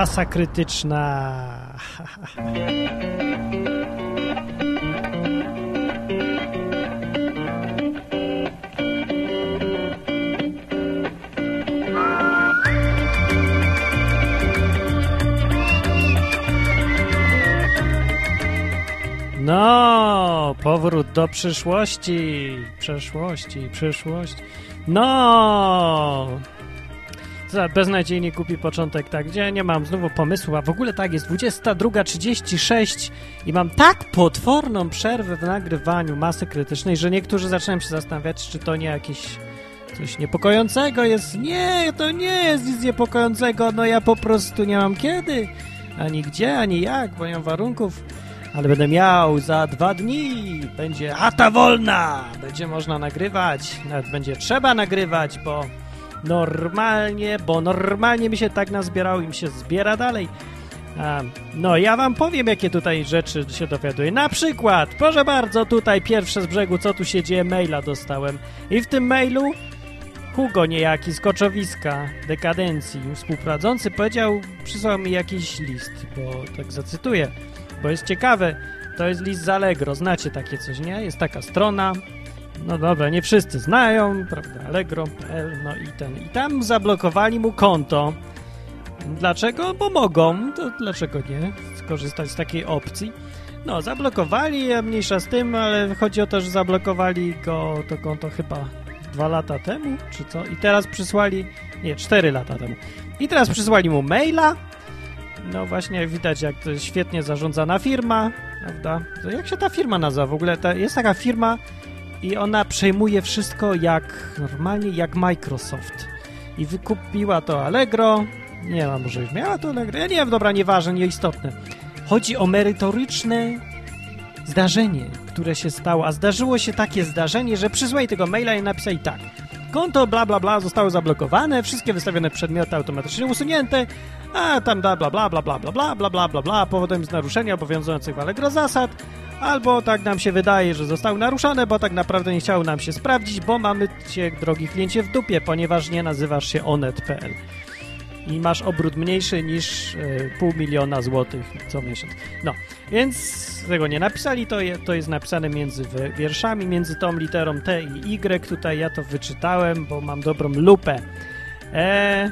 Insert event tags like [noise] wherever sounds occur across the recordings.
Masa krytyczna. No, powrót do przyszłości, przeszłości, przyszłość. No, beznadziejnie głupi początek, tak, gdzie nie mam znowu pomysłu, a w ogóle tak, jest 22.36 i mam tak potworną przerwę w nagrywaniu masy krytycznej, że niektórzy zaczynają się zastanawiać, czy to nie jakieś coś niepokojącego jest. Nie, to nie jest nic niepokojącego, no ja po prostu nie mam kiedy, ani gdzie, ani jak, bo nie mam warunków ale będę miał za dwa dni. Będzie chata wolna, będzie można nagrywać, nawet będzie trzeba nagrywać, bo normalnie, bo normalnie mi się tak nazbierało i mi się zbiera dalej. A, no, ja wam powiem, jakie tutaj rzeczy się dowiaduję. Na przykład, proszę bardzo, tutaj pierwsze z brzegu, co tu się dzieje, maila dostałem. I w tym mailu Hugo niejaki z Koczowiska, dekadencji, współprowadzący, powiedział, przysłał mi jakiś list, bo tak zacytuję bo jest ciekawe. To jest list z Allegro, znacie takie coś, nie? Jest taka strona, no dobra, nie wszyscy znają, prawda, allegro.pl, no i ten. I tam zablokowali mu konto. Dlaczego? Bo mogą, to dlaczego nie? Skorzystać z takiej opcji. No, zablokowali, a mniejsza z tym, ale chodzi o to, że zablokowali go, to konto chyba dwa lata temu, czy co? I teraz przysłali, nie, cztery lata temu. I teraz przysłali mu maila, no właśnie, widać jak to świetnie zarządzana firma, prawda? To jak się ta firma nazywa w ogóle? Ta, jest taka firma i ona przejmuje wszystko jak normalnie, jak Microsoft. I wykupiła to Allegro. Nie wiem, może już miała to Allegro. Ja nie wiem, dobra, nieważne, nieistotne. Chodzi o merytoryczne zdarzenie, które się stało. A zdarzyło się takie zdarzenie, że przysłali tego maila i napisali tak. Konto bla bla bla zostało zablokowane, wszystkie wystawione przedmioty automatycznie usunięte, a tam bla bla bla bla bla bla bla bla bla bla bla powodem z naruszenia obowiązujących w Allegro zasad, albo tak nam się wydaje, że zostały naruszone, bo tak naprawdę nie chciało nam się sprawdzić, bo mamy cię, drogi kliencie, w dupie, ponieważ nie nazywasz się onet.pl i masz obrót mniejszy niż y, pół miliona złotych co miesiąc. No, więc tego nie napisali, to, je, to jest napisane między wierszami, między tą literą T i Y. Tutaj ja to wyczytałem, bo mam dobrą lupę. Eee,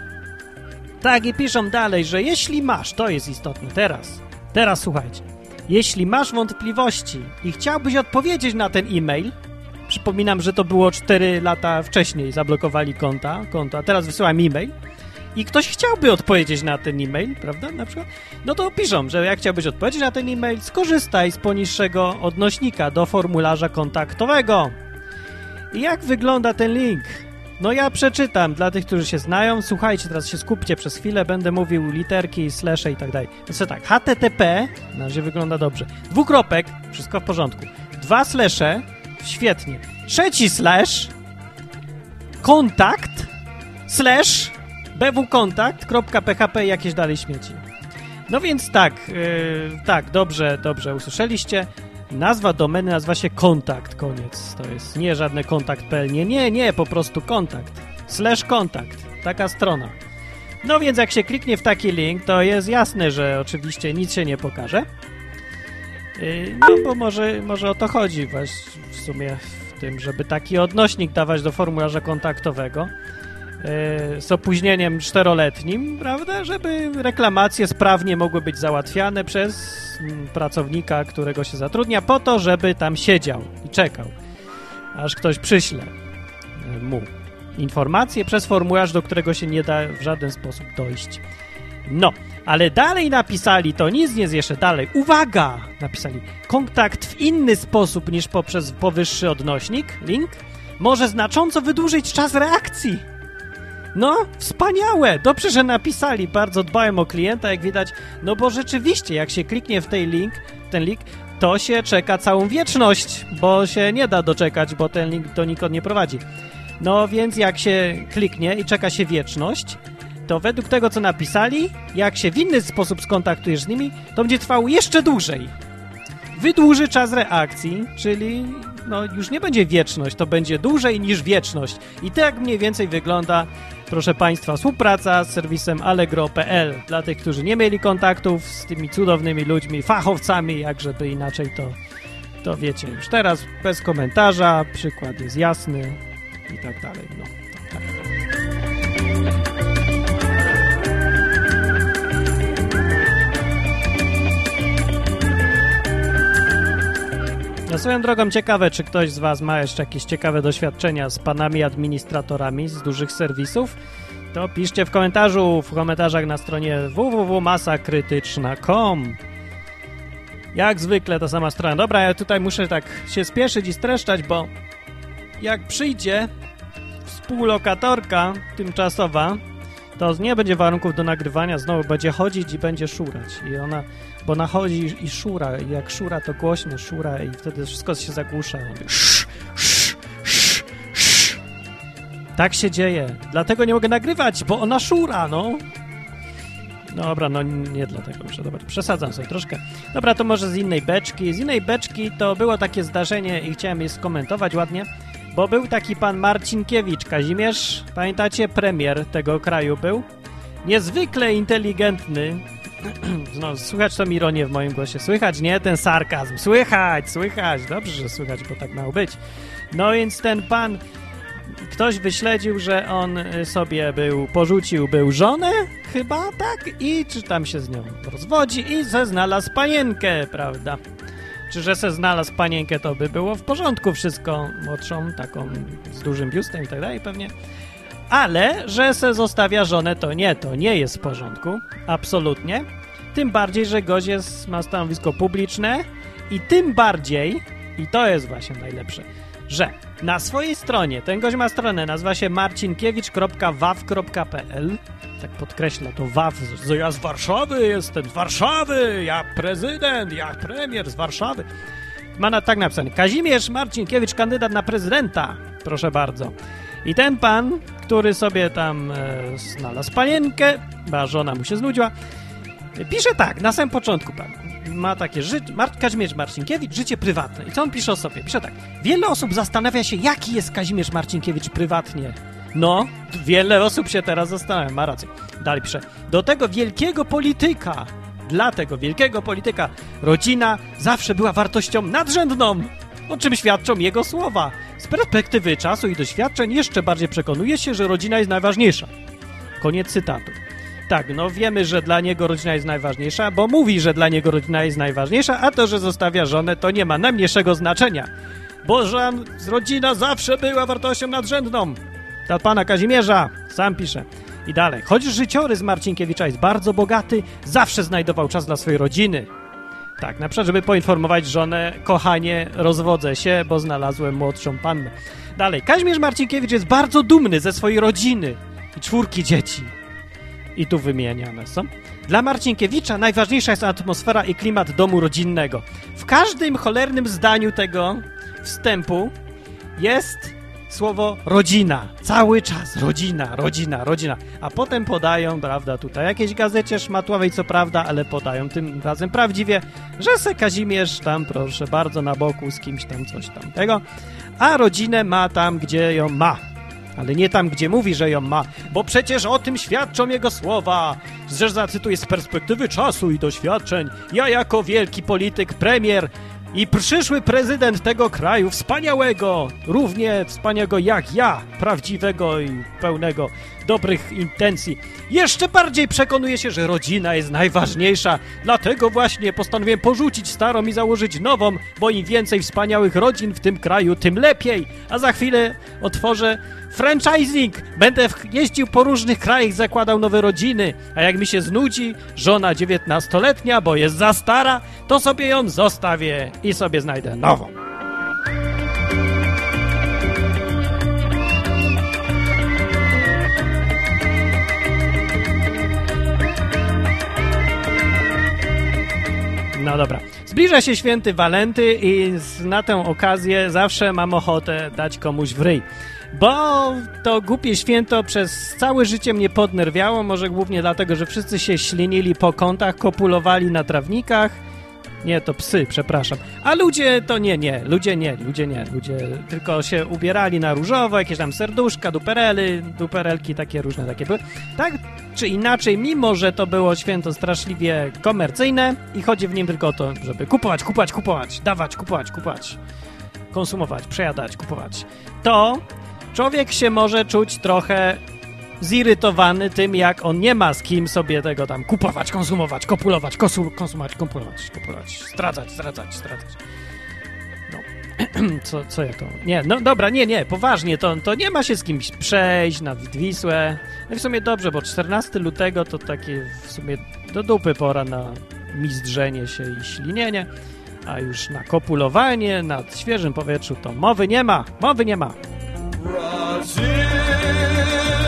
tak, i piszą dalej, że jeśli masz, to jest istotne teraz, teraz słuchajcie, jeśli masz wątpliwości i chciałbyś odpowiedzieć na ten e-mail, przypominam, że to było 4 lata wcześniej, zablokowali konta, konto, a teraz wysyłam e-mail, i ktoś chciałby odpowiedzieć na ten e-mail, prawda, na przykład, no to piszą, że jak chciałbyś odpowiedzieć na ten e-mail, skorzystaj z poniższego odnośnika do formularza kontaktowego. I jak wygląda ten link? No ja przeczytam dla tych, którzy się znają. Słuchajcie, teraz się skupcie przez chwilę, będę mówił literki, slashe i tak dalej. Więc tak, http, na razie wygląda dobrze. Dwukropek, wszystko w porządku. Dwa slashe, świetnie. Trzeci slash, kontakt, slash, bwkontakt.php jakieś dalej śmieci. No więc tak, yy, tak, dobrze, dobrze usłyszeliście. Nazwa domeny nazywa się kontakt, koniec. To jest nie żadne kontakt.pl, nie, nie, nie, po prostu kontakt. Slash kontakt, taka strona. No więc jak się kliknie w taki link, to jest jasne, że oczywiście nic się nie pokaże. Yy, no bo może, może o to chodzi właśnie w sumie w tym, żeby taki odnośnik dawać do formularza kontaktowego. E, z opóźnieniem czteroletnim, prawda, żeby reklamacje sprawnie mogły być załatwiane przez mm, pracownika, którego się zatrudnia, po to, żeby tam siedział i czekał, aż ktoś przyśle e, mu informacje przez formularz, do którego się nie da w żaden sposób dojść. No, ale dalej napisali, to nic nie jest jeszcze dalej. Uwaga! Napisali, kontakt w inny sposób niż poprzez powyższy odnośnik, link, może znacząco wydłużyć czas reakcji. No, wspaniałe! Dobrze, że napisali. Bardzo dbają o klienta, jak widać. No bo rzeczywiście, jak się kliknie w ten link, ten link, to się czeka całą wieczność, bo się nie da doczekać, bo ten link do nikąd nie prowadzi. No więc jak się kliknie i czeka się wieczność, to według tego, co napisali, jak się w inny sposób skontaktujesz z nimi, to będzie trwało jeszcze dłużej. Wydłuży czas reakcji, czyli no już nie będzie wieczność, to będzie dłużej niż wieczność. I tak mniej więcej wygląda, proszę Państwa, współpraca z serwisem allegro.pl. Dla tych, którzy nie mieli kontaktów z tymi cudownymi ludźmi, fachowcami, jak żeby inaczej to, to wiecie już teraz bez komentarza, przykład jest jasny i tak dalej. No, No swoją drogą ciekawe, czy ktoś z Was ma jeszcze jakieś ciekawe doświadczenia z panami administratorami z dużych serwisów, to piszcie w komentarzu, w komentarzach na stronie www.masakrytyczna.com Jak zwykle ta sama strona. Dobra, ja tutaj muszę tak się spieszyć i streszczać, bo jak przyjdzie współlokatorka tymczasowa, to nie będzie warunków do nagrywania, znowu będzie chodzić i będzie szurać. I ona, bo ona chodzi i szura, i jak szura, to głośno szura i wtedy wszystko się zagłusza. Sz, sz, sz, sz. Tak się dzieje. Dlatego nie mogę nagrywać, bo ona szura, no. Dobra, no nie dlatego muszę, dobra, przesadzam sobie troszkę. Dobra, to może z innej beczki. Z innej beczki to było takie zdarzenie i chciałem je skomentować ładnie. Bo był taki pan Marcinkiewicz, Kazimierz, pamiętacie, premier tego kraju był. Niezwykle inteligentny. [clears throat] No, słychać tą ironię w moim głosie. Słychać, nie? Ten sarkazm. Słychać, słychać. Dobrze, że słychać, bo tak miało być. No więc ten pan, ktoś wyśledził, że on sobie był, porzucił był żonę, chyba, tak? I czy tam się z nią rozwodzi i ze znalazł panienkę, prawda? Czy że se znalazł panienkę, to by było w porządku wszystko, młodszą, taką z dużym biustem i tak dalej pewnie. Ale, że se zostawia żonę, to nie, to nie jest w porządku, absolutnie. Tym bardziej, że gość jest, ma stanowisko publiczne i tym bardziej, i to jest właśnie najlepsze, że na swojej stronie, ten gość ma stronę, nazywa się marcinkiewicz.waw.pl tak podkreśla to WAW, że ja z Warszawy jestem, z Warszawy, ja prezydent, ja premier z Warszawy. Ma na, tak napisane, Kazimierz Marcinkiewicz, kandydat na prezydenta, proszę bardzo. I ten pan, który sobie tam e, znalazł panienkę, bo żona mu się znudziła, pisze tak, na samym początku pan, ma takie Mar Kazimierz Marcinkiewicz, życie prywatne. I co on pisze o sobie? Pisze tak, wiele osób zastanawia się, jaki jest Kazimierz Marcinkiewicz prywatnie. No, wiele osób się teraz zastanawia, ma rację. Dalej pisze. Do tego wielkiego polityka, dla tego wielkiego polityka, rodzina zawsze była wartością nadrzędną, o czym świadczą jego słowa. Z perspektywy czasu i doświadczeń jeszcze bardziej przekonuje się, że rodzina jest najważniejsza. Koniec cytatu. Tak, no wiemy, że dla niego rodzina jest najważniejsza, bo mówi, że dla niego rodzina jest najważniejsza, a to, że zostawia żonę, to nie ma najmniejszego znaczenia. Bo żon, rodzina zawsze była wartością nadrzędną. Dla pana Kazimierza, sam pisze. I dalej. Choć życiorys Marcinkiewicza jest bardzo bogaty, zawsze znajdował czas dla swojej rodziny. Tak, na przykład, żeby poinformować żonę, kochanie, rozwodzę się, bo znalazłem młodszą pannę. Dalej. Kazimierz Marcinkiewicz jest bardzo dumny ze swojej rodziny i czwórki dzieci. I tu wymieniane są. Dla Marcinkiewicza najważniejsza jest atmosfera i klimat domu rodzinnego. W każdym cholernym zdaniu tego wstępu jest słowo rodzina. Cały czas rodzina, rodzina, rodzina. A potem podają, prawda, tutaj jakieś gazecie szmatłowej, co prawda, ale podają tym razem prawdziwie, że se Kazimierz tam, proszę bardzo, na boku z kimś tam coś tam tego, a rodzinę ma tam, gdzie ją ma. Ale nie tam, gdzie mówi, że ją ma, bo przecież o tym świadczą jego słowa, że zacytuję z perspektywy czasu i doświadczeń. Ja jako wielki polityk, premier, i przyszły prezydent tego kraju, wspaniałego, równie wspaniałego jak ja, prawdziwego i pełnego dobrych intencji, jeszcze bardziej przekonuje się, że rodzina jest najważniejsza. Dlatego właśnie postanowiłem porzucić starą i założyć nową, bo im więcej wspaniałych rodzin w tym kraju, tym lepiej. A za chwilę otworzę franchising. Będę jeździł po różnych krajach, zakładał nowe rodziny. A jak mi się znudzi, żona dziewiętnastoletnia, bo jest za stara, to sobie ją zostawię i sobie znajdę nową. No dobra. Zbliża się święty Walenty i na tę okazję zawsze mam ochotę dać komuś w ryj. Bo to głupie święto przez całe życie mnie podnerwiało, może głównie dlatego, że wszyscy się ślinili po kątach, kopulowali na trawnikach Nie, to psy, przepraszam. A ludzie to nie, nie. Ludzie nie, ludzie nie. Ludzie tylko się ubierali na różowo, jakieś tam serduszka, duperely, duperelki takie różne takie były. Tak czy inaczej, mimo że to było święto straszliwie komercyjne i chodzi w nim tylko o to, żeby kupować, kupować, kupować, dawać, kupować, kupować, konsumować, przejadać, kupować, to człowiek się może czuć trochę zirytowany tym, jak on nie ma z kim sobie tego tam kupować, konsumować, kopulować, kosu, konsumować, kopulować, kopulować, zdradzać, zdradzać, zdradzać. No, [clears throat] co, co ja to... Nie, no dobra, nie, nie, poważnie, to, to nie ma się z kimś przejść na Wisłę. No i w sumie dobrze, bo 14 lutego to takie w sumie do dupy pora na mizdrzenie się i ślinienie, a już na kopulowanie, na świeżym powietrzu to mowy nie ma, mowy nie ma. Brazil.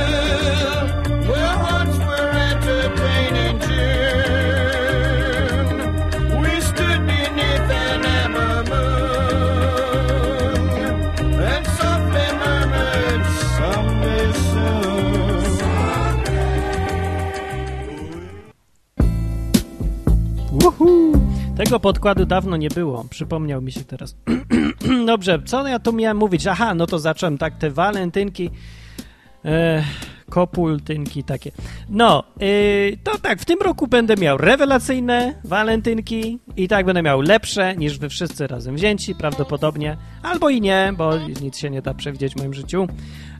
Tego podkładu dawno nie było, przypomniał mi się teraz. [clears throat] Dobrze, co ja tu miałem mówić? Aha, no to zacząłem tak, te walentynki, e, kopultynki takie. No, e, to tak, w tym roku będę miał rewelacyjne walentynki i tak będę miał lepsze niż wy wszyscy razem wzięci, prawdopodobnie, albo i nie, bo nic się nie da przewidzieć w moim życiu.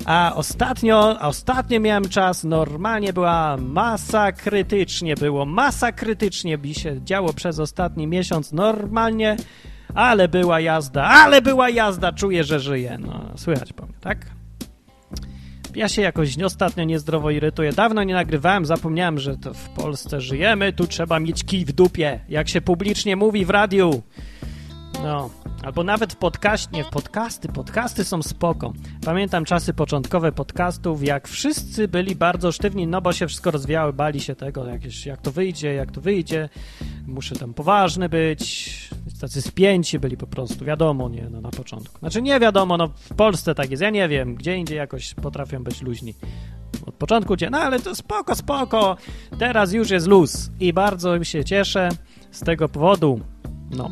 A ostatnio, a ostatnio miałem czas, normalnie była masa krytycznie, było masa krytycznie by się działo przez ostatni miesiąc, normalnie, ale była jazda, ale była jazda, czuję, że żyję, no, słychać po mnie, tak? Ja się jakoś ostatnio niezdrowo irytuję. Dawno nie nagrywałem, zapomniałem, że to w Polsce żyjemy, tu trzeba mieć kij w dupie, jak się publicznie mówi w radiu. No, albo nawet w podcasty, podcasty są spoko. Pamiętam czasy początkowe podcastów, jak wszyscy byli bardzo sztywni, no bo się wszystko rozwijały, bali się tego, jakieś, jak to wyjdzie, jak to wyjdzie, muszę tam poważny być, tacy spięci byli po prostu, wiadomo, nie, no na początku. Znaczy nie wiadomo, no w Polsce tak jest, ja nie wiem, gdzie indziej jakoś potrafią być luźni. Od początku cię, no ale to spoko, spoko, teraz już jest luz i bardzo się cieszę z tego powodu, no.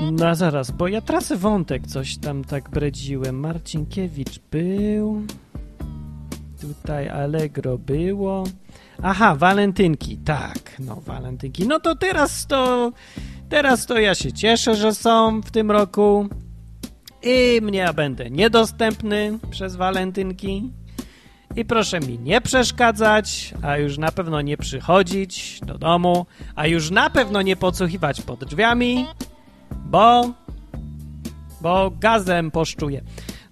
No zaraz, bo ja tracę wątek, coś tam tak bredziłem. Marcinkiewicz był. Tutaj Allegro było. Aha, walentynki, tak, no walentynki. No to teraz to, teraz to ja się cieszę, że są w tym roku. I mnie będę niedostępny przez walentynki. I proszę mi nie przeszkadzać, a już na pewno nie przychodzić do domu, a już na pewno nie podsłuchiwać pod drzwiami, bo, bo gazem poszczuję.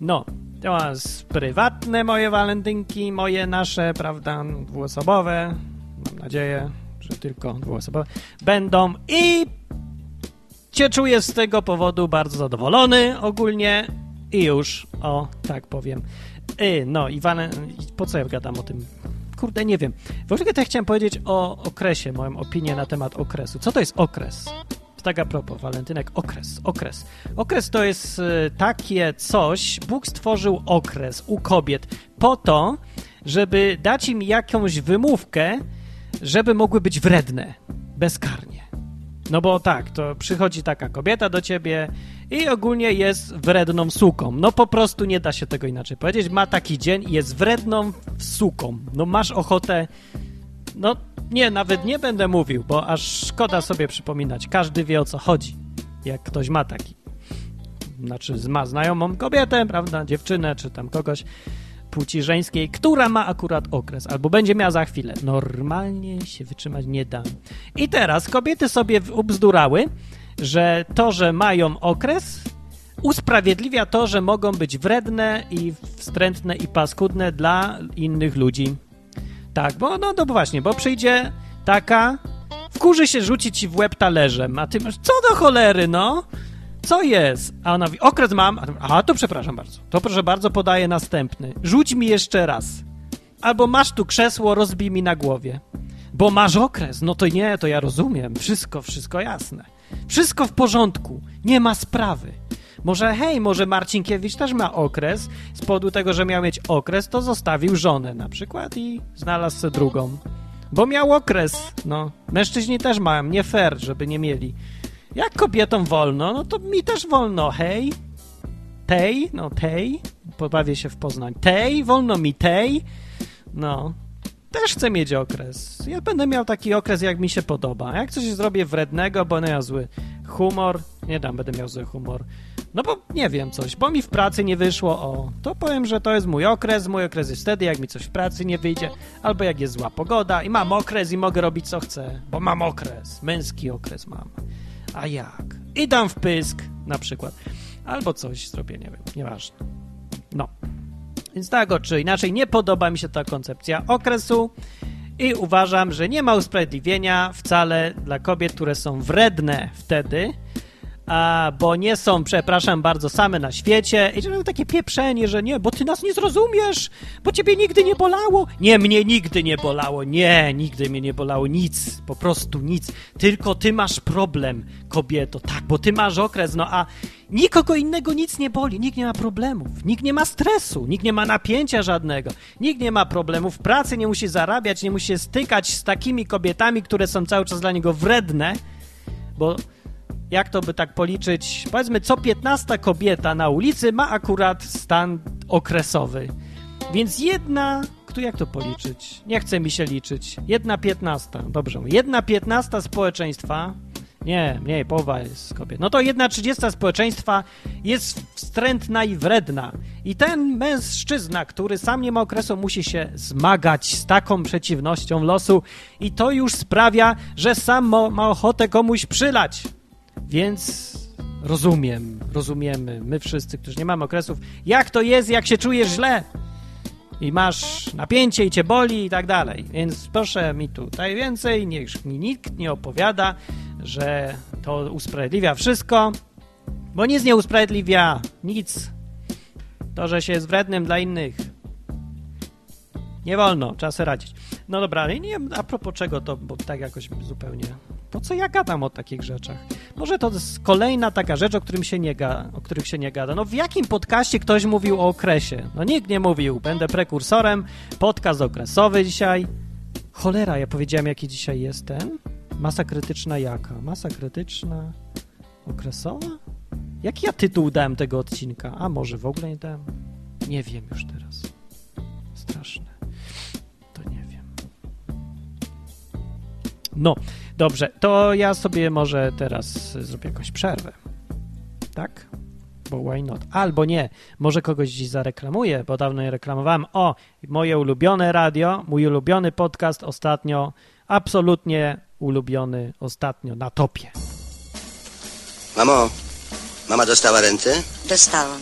No, to jest prywatne moje walentynki, moje nasze, prawda, dwuosobowe. Mam nadzieję, że tylko dwuosobowe będą i cię czuję z tego powodu bardzo zadowolony ogólnie i już, o, tak powiem. Y, no i po co ja gadam o tym? Kurde, nie wiem. W ogóle ja chciałem powiedzieć o okresie, moją opinię na temat okresu. Co to jest okres? Tak a propos, walentynek, okres, okres. Okres to jest e, takie coś, Bóg stworzył okres u kobiet po to, żeby dać im jakąś wymówkę, żeby mogły być wredne, bezkarnie. No bo tak, to przychodzi taka kobieta do ciebie i ogólnie jest wredną suką. No po prostu nie da się tego inaczej powiedzieć. Ma taki dzień i jest wredną suką. No masz ochotę no nie, nawet nie będę mówił, bo aż szkoda sobie przypominać. Każdy wie o co chodzi, jak ktoś ma taki. Znaczy ma znajomą kobietę, prawda, dziewczynę, czy tam kogoś płci żeńskiej, która ma akurat okres, albo będzie miała za chwilę. Normalnie się wytrzymać nie da. I teraz kobiety sobie ubzdurały, że to, że mają okres, usprawiedliwia to, że mogą być wredne i wstrętne i paskudne dla innych ludzi. Tak, bo no, no właśnie, bo przyjdzie taka, wkurzy się rzuci ci w łeb talerzem, a ty masz, co do cholery, no? Co jest? A ona mówi, okres mam, a to przepraszam bardzo, to proszę bardzo podaję następny. Rzuć mi jeszcze raz. Albo masz tu krzesło, rozbij mi na głowie. Bo masz okres, no to nie, to ja rozumiem, wszystko, wszystko jasne. Wszystko w porządku, nie ma sprawy. Może hej, może Marcinkiewicz też ma okres. Z powodu tego, że miał mieć okres, to zostawił żonę na przykład i znalazł sobie drugą. Bo miał okres, no. Mężczyźni też mają, nie fair, żeby nie mieli. Jak kobietom wolno, no to mi też wolno, hej. Tej, no tej, pobawię się w Poznań. Tej, wolno mi tej. No, też chcę mieć okres. Ja będę miał taki okres, jak mi się podoba. Jak coś zrobię wrednego, bo będę miał zły humor, nie dam, będę miał zły humor. No bo nie wiem coś, bo mi w pracy nie wyszło, o, to powiem, że to jest mój okres. Mój okres jest wtedy, jak mi coś w pracy nie wyjdzie, albo jak jest zła pogoda i mam okres i mogę robić co chcę, bo mam okres, męski okres mam. A jak? I dam w pysk, na przykład. Albo coś zrobię, nie wiem, nieważne. No. Więc tak czy inaczej nie podoba mi się ta koncepcja okresu i uważam, że nie ma usprawiedliwienia wcale dla kobiet, które są wredne wtedy, a, bo nie są, przepraszam bardzo, same na świecie. I że takie pieprzenie, że nie, bo ty nas nie zrozumiesz, bo ciebie nigdy nie bolało. Nie, mnie nigdy nie bolało, nie, nigdy mnie nie bolało, nic, po prostu nic. Tylko ty masz problem, kobieto, tak, bo ty masz okres, no a nikogo innego nic nie boli, nikt nie ma problemów, nikt nie ma stresu, nikt nie ma napięcia żadnego, nikt nie ma problemów. Pracy, nie musi zarabiać, nie musi stykać z takimi kobietami, które są cały czas dla niego wredne, bo jak to by tak policzyć, powiedzmy co 15 kobieta na ulicy ma akurat stan okresowy. Więc jedna, kto jak to policzyć? Nie chce mi się liczyć. Jedna piętnasta, dobrze. Jedna piętnasta społeczeństwa, nie, mniej, połowa jest kobiet. No to jedna trzydziesta społeczeństwa jest wstrętna i wredna. I ten mężczyzna, który sam nie ma okresu, musi się zmagać z taką przeciwnością losu i to już sprawia, że sam ma ochotę komuś przylać. Więc rozumiem, rozumiemy, my wszyscy, którzy nie mamy okresów, jak to jest, jak się czujesz źle i masz napięcie i cię boli i tak dalej. Więc proszę mi tutaj więcej, niech mi nikt nie opowiada, że to usprawiedliwia wszystko, bo nic nie usprawiedliwia, nic. To, że się jest wrednym dla innych. Nie wolno, trzeba sobie radzić. No dobra, nie wiem a propos czego to, bo tak jakoś zupełnie po co ja gadam o takich rzeczach? Może to jest kolejna taka rzecz, o, którym się nie o których się nie gada. No w jakim podcaście ktoś mówił o okresie? No nikt nie mówił. Będę prekursorem. Podcast okresowy dzisiaj. Cholera, ja powiedziałem, jaki dzisiaj jest ten? Masa krytyczna jaka? Masa krytyczna okresowa? Jaki ja tytuł dałem tego odcinka? A może w ogóle nie dałem? Nie wiem już teraz. Straszne. No, Dobrze, to ja sobie może teraz zrobię jakąś przerwę. Tak? Bo why not? Albo nie, może kogoś dziś zareklamuję, bo dawno je reklamowałem. O, moje ulubione radio, mój ulubiony podcast ostatnio, absolutnie ulubiony ostatnio na topie. Mamo, mama dostała rentę? Dostałam.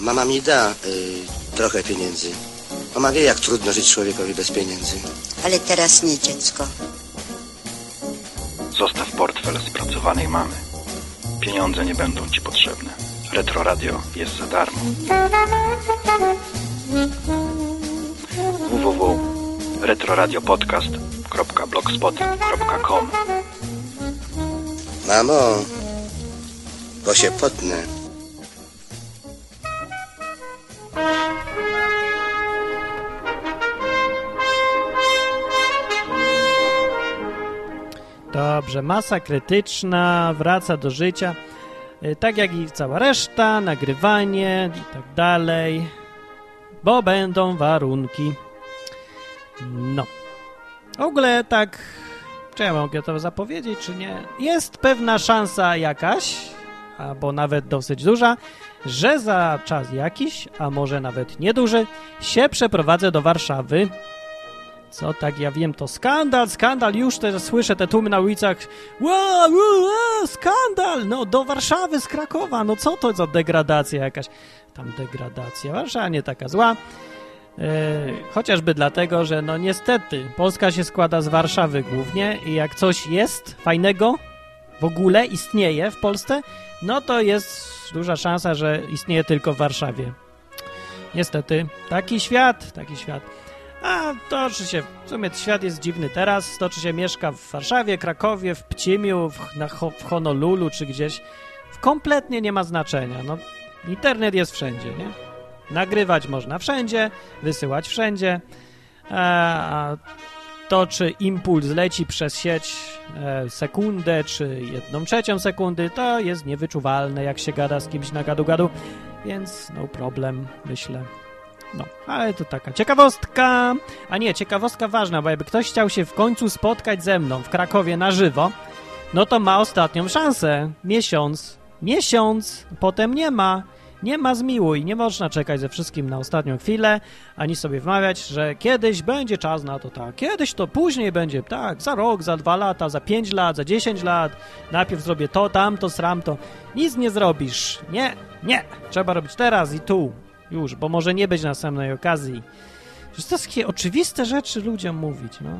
Mama mi da y, trochę pieniędzy. Mama wie, jak trudno żyć człowiekowi bez pieniędzy. Ale teraz nie, dziecko. Zostaw portfel spracowanej mamy. Pieniądze nie będą ci potrzebne. Retro Radio jest za darmo. www.retroradiopodcast.blogspot.com [laughs] Mamo, bo się potnę. Dobrze, masa krytyczna, wraca do życia. Y, tak jak i cała reszta, nagrywanie i tak dalej. Bo będą warunki. No. W ogóle tak, czy ja mogę to zapowiedzieć, czy nie? Jest pewna szansa jakaś, albo nawet dosyć duża, że za czas jakiś, a może nawet nieduży, się przeprowadzę do Warszawy co tak, ja wiem, to skandal, skandal, już te, słyszę te tłumy na ulicach. Wow, wow, skandal! No, do Warszawy z Krakowa, no co to za degradacja jakaś? Tam degradacja, Warszawa nie taka zła. E, chociażby dlatego, że no niestety Polska się składa z Warszawy głównie i jak coś jest fajnego, w ogóle istnieje w Polsce, no to jest duża szansa, że istnieje tylko w Warszawie. Niestety, taki świat, taki świat. A toczy się, w sumie świat jest dziwny teraz, toczy się mieszka w Warszawie, Krakowie, w Pcimiu, w, na, w Honolulu czy gdzieś. Kompletnie nie ma znaczenia. No, internet jest wszędzie, nie? Nagrywać można wszędzie, wysyłać wszędzie. A, a to, czy impuls leci przez sieć e, sekundę, czy jedną trzecią sekundy, to jest niewyczuwalne, jak się gada z kimś na gadu-gadu, więc no problem, myślę. No, ale to taka ciekawostka. A nie, ciekawostka ważna, bo jakby ktoś chciał się w końcu spotkać ze mną w Krakowie na żywo, no to ma ostatnią szansę. Miesiąc. Miesiąc. Potem nie ma. Nie ma zmiłuj. Nie można czekać ze wszystkim na ostatnią chwilę, ani sobie wmawiać, że kiedyś będzie czas na to tak. Kiedyś to później będzie tak. Za rok, za dwa lata, za pięć lat, za dziesięć lat. Najpierw zrobię to, tamto, sramto. Nic nie zrobisz. Nie, nie. Trzeba robić teraz i tu. Już, bo może nie być następnej okazji. To są takie oczywiste rzeczy ludziom mówić, no.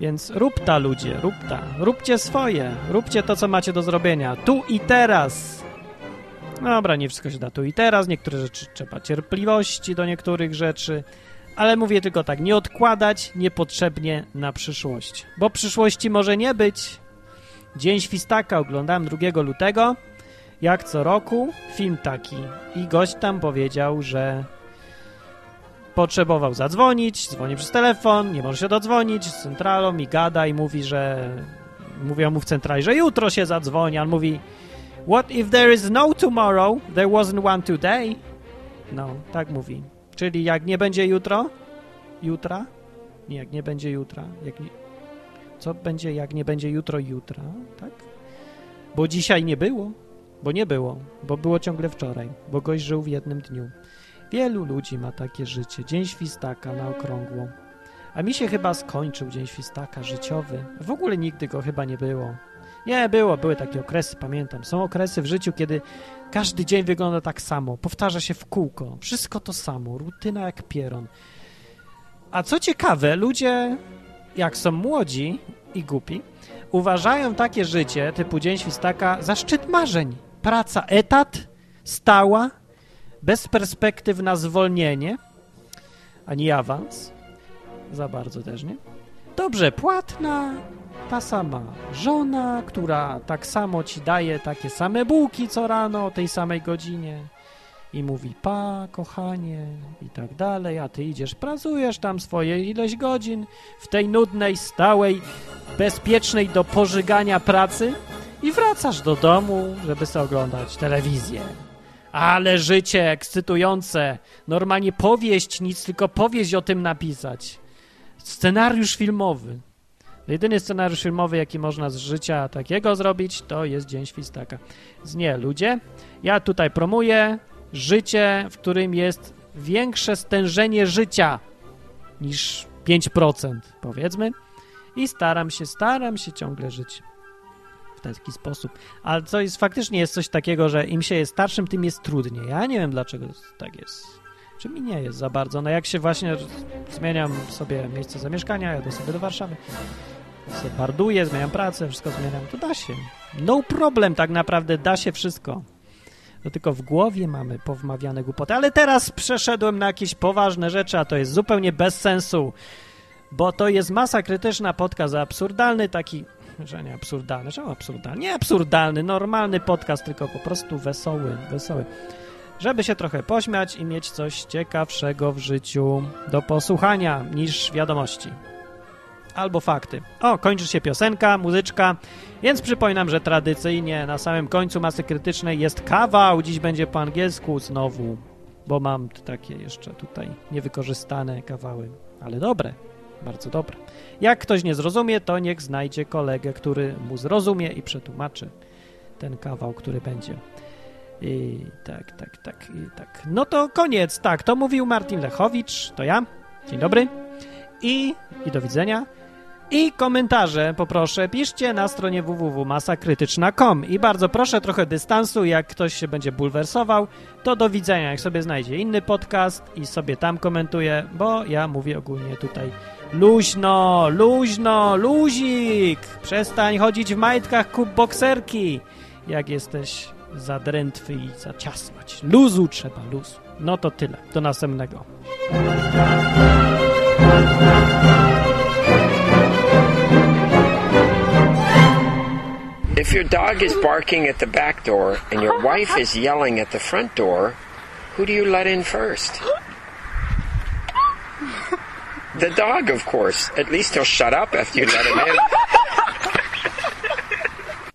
Więc rób ta ludzie, rób ta. Róbcie swoje. Róbcie to, co macie do zrobienia. Tu i teraz. Dobra, nie wszystko się da tu i teraz. Niektóre rzeczy trzeba cierpliwości do niektórych rzeczy. Ale mówię tylko tak, nie odkładać niepotrzebnie na przyszłość. Bo przyszłości może nie być. Dzień Świstaka oglądałem 2 lutego. Jak co roku, film taki. I gość tam powiedział, że potrzebował zadzwonić, dzwoni przez telefon, nie może się dodzwonić z centralą i gada i mówi, że mówią mu w centrali, że jutro się zadzwoni, on mówi What if there is no tomorrow? There wasn't one today. No, tak mówi. Czyli jak nie będzie jutro? Jutra? Nie, jak nie będzie jutra. Jak nie... Co będzie, jak nie będzie jutro jutra? Tak? Bo dzisiaj nie było. Bo nie było. Bo było ciągle wczoraj. Bo gość żył w jednym dniu. Wielu ludzi ma takie życie. Dzień świstaka na okrągło. A mi się chyba skończył dzień świstaka życiowy. W ogóle nigdy go chyba nie było. Nie, było, były takie okresy, pamiętam. Są okresy w życiu, kiedy każdy dzień wygląda tak samo, powtarza się w kółko, wszystko to samo, rutyna jak pieron. A co ciekawe, ludzie, jak są młodzi i głupi, uważają takie życie typu Dzień Świstaka za szczyt marzeń. Praca, etat, stała, bez perspektyw na zwolnienie, ani awans, za bardzo też nie. Dobrze płatna, ta sama żona, która tak samo ci daje takie same bułki co rano o tej samej godzinie i mówi pa, kochanie i tak dalej, a ty idziesz, pracujesz tam swoje ileś godzin w tej nudnej, stałej, bezpiecznej do pożygania pracy i wracasz do domu, żeby sobie oglądać telewizję. Ale życie ekscytujące, normalnie powieść, nic tylko powieść o tym napisać. Scenariusz filmowy. Jedyny scenariusz filmowy, jaki można z życia takiego zrobić, to jest Dzień Świstaka. Nie, ludzie, ja tutaj promuję życie, w którym jest większe stężenie życia niż 5%, powiedzmy. I staram się, staram się ciągle żyć taki sposób. Ale co jest, faktycznie jest coś takiego, że im się jest starszym, tym jest trudniej. Ja nie wiem, dlaczego tak jest. Czy mi nie jest za bardzo? No jak się właśnie zmieniam sobie miejsce zamieszkania, jadę sobie do Warszawy, sobie barduję, zmieniam pracę, wszystko zmieniam, to da się. No problem, tak naprawdę da się wszystko. To tylko w głowie mamy powmawiane głupoty. Ale teraz przeszedłem na jakieś poważne rzeczy, a to jest zupełnie bez sensu, bo to jest masa krytyczna, podcast absurdalny, taki, że nie absurdalny, czemu absurdalny? Nie absurdalny, normalny podcast, tylko po prostu wesoły, wesoły. Żeby się trochę pośmiać i mieć coś ciekawszego w życiu do posłuchania niż wiadomości albo fakty. O, kończy się piosenka, muzyczka, więc przypominam, że tradycyjnie na samym końcu masy krytycznej jest kawał. Dziś będzie po angielsku znowu, bo mam takie jeszcze tutaj niewykorzystane kawały, ale dobre, bardzo dobre. Jak ktoś nie zrozumie, to niech znajdzie kolegę, który mu zrozumie i przetłumaczy ten kawał, który będzie. I tak, tak, tak, i tak. No to koniec, tak, to mówił Martin Lechowicz, to ja. Dzień dobry. I, i do widzenia. I komentarze poproszę piszcie na stronie www.masakrytyczna.com i bardzo proszę trochę dystansu, jak ktoś się będzie bulwersował, to do widzenia, jak sobie znajdzie inny podcast i sobie tam komentuje, bo ja mówię ogólnie tutaj luźno, luźno, luzik, przestań chodzić w majtkach, kup bokserki, jak jesteś za drętwy i za ciasnąć. Luzu trzeba, luzu. No to tyle, do następnego. If your dog is barking at the back door and your wife is yelling at the front door, who do you let in first? The dog, of course. At least he'll shut up after you let him in. [laughs]